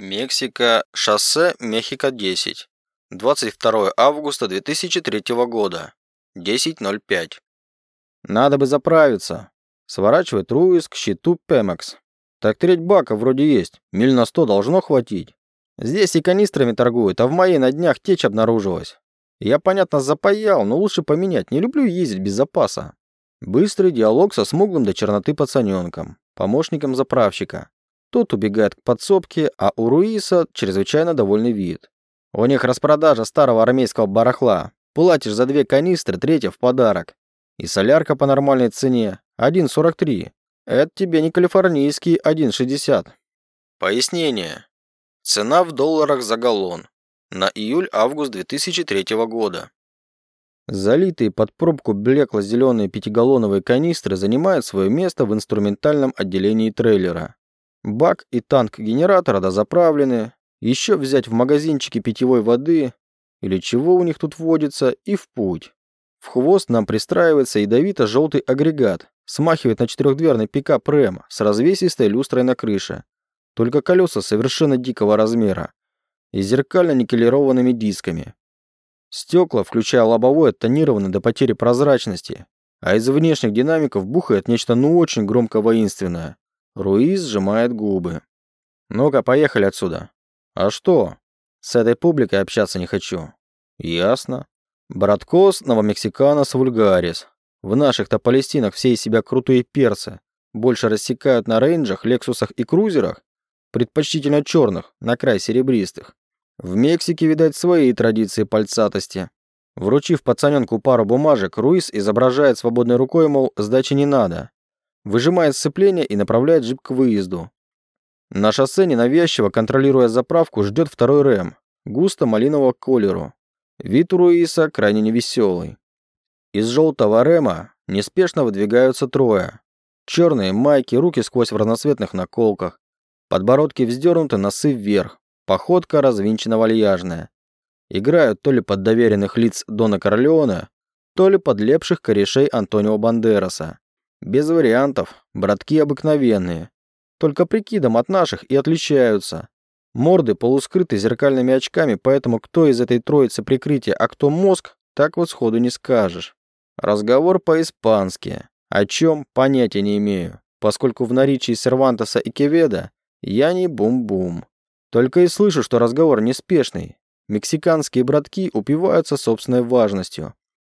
Мексика, шоссе Мехико-10. 22 августа 2003 года. 10.05. Надо бы заправиться. Сворачивает Руис к щиту Пемекс. Так треть бака вроде есть. Миль на сто должно хватить. Здесь и канистрами торгуют, а в моей на днях течь обнаружилась. Я, понятно, запаял, но лучше поменять. Не люблю ездить без запаса. Быстрый диалог со смуглым до черноты пацаненком, помощником заправщика. Тот убегает к подсобке, а у Руиса чрезвычайно довольный вид. У них распродажа старого армейского барахла. Платишь за две канистры, третья в подарок. И солярка по нормальной цене. 1,43. Это тебе не калифорнийский 1,60. Пояснение. Цена в долларах за галлон. На июль-август 2003 года. Залитые под пробку блекло-зеленые пятигаллоновые канистры занимают свое место в инструментальном отделении трейлера. Бак и танк генератора дозаправлены. Еще взять в магазинчике питьевой воды или чего у них тут водится и в путь. В хвост нам пристраивается ядовито-желтый агрегат, смахивает на четырехдверный пикап Рэм с развесистой люстрой на крыше. Только колеса совершенно дикого размера и зеркально-никелированными дисками. Стекла, включая лобовое, тонированы до потери прозрачности, а из внешних динамиков бухает нечто ну очень громко воинственное. Руиз сжимает губы. «Ну-ка, поехали отсюда». «А что?» «С этой публикой общаться не хочу». «Ясно». «Браткос новомексиканос вульгарис. В наших-то Палестинах все из себя крутые перцы. Больше рассекают на рейнджах, лексусах и крузерах, предпочтительно черных, на край серебристых. В Мексике, видать, свои традиции пальцатости. Вручив пацаненку пару бумажек, Руис изображает свободной рукой, мол, сдачи не надо. Выжимает сцепление и направляет джип к выезду. На шоссе ненавязчиво, контролируя заправку, ждет второй рэм, густо малинового колеру. Вид у Руиса крайне невеселый. Из желтого рэма неспешно выдвигаются трое. Черные майки, руки сквозь в разноцветных наколках. Подбородки вздернуты, носы вверх. Походка развинчена-вальяжная. Играют то ли под доверенных лиц Дона Корлеона, то ли под лепших корешей Антонио Бандераса. Без вариантов, братки обыкновенные. Только прикидом от наших и отличаются. Морды полускрыты зеркальными очками, поэтому кто из этой троицы прикрытие, а кто мозг, так вот сходу не скажешь. Разговор по-испански. О чем, понятия не имею, поскольку в наречии Сервантеса и Кеведа я не бум-бум. Только и слышу, что разговор неспешный. Мексиканские братки упиваются собственной важностью.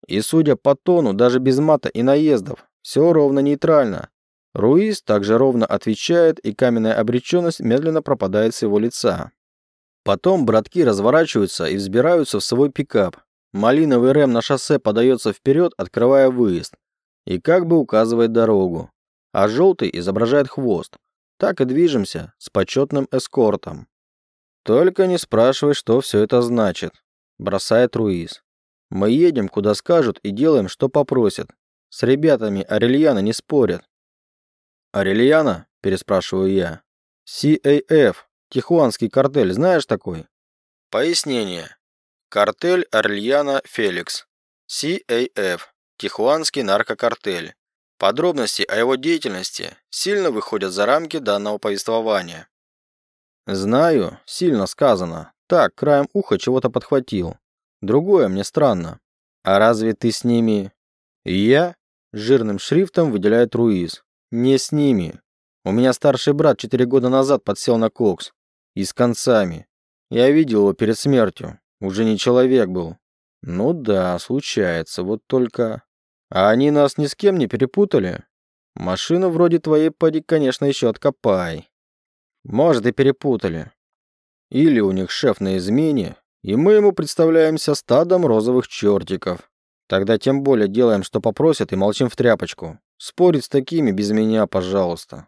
И судя по тону, даже без мата и наездов, все ровно нейтрально. Руис также ровно отвечает, и каменная обреченность медленно пропадает с его лица. Потом братки разворачиваются и взбираются в свой пикап. Малиновый рэм на шоссе подается вперед, открывая выезд. И как бы указывает дорогу. А желтый изображает хвост. Так и движемся, с почетным эскортом. «Только не спрашивай, что все это значит», – бросает Руиз. «Мы едем, куда скажут, и делаем, что попросят. С ребятами Арельяна не спорят». «Арельяна?» – переспрашиваю я. CAF, Тихуанский картель, знаешь такой?» Пояснение. Картель Арельяна Феликс. CAF, Тихуанский наркокартель. Подробности о его деятельности сильно выходят за рамки данного повествования. Знаю, сильно сказано. Так, краем уха чего-то подхватил. Другое мне странно. А разве ты с ними... Я? Жирным шрифтом выделяет Руиз. Не с ними. У меня старший брат четыре года назад подсел на кокс. И с концами. Я видел его перед смертью. Уже не человек был. Ну да, случается. Вот только... А они нас ни с кем не перепутали? Машину вроде твоей, поди, конечно, еще откопай. Может, и перепутали. Или у них шеф на измене, и мы ему представляемся стадом розовых чертиков. Тогда тем более делаем, что попросят, и молчим в тряпочку. Спорить с такими без меня, пожалуйста.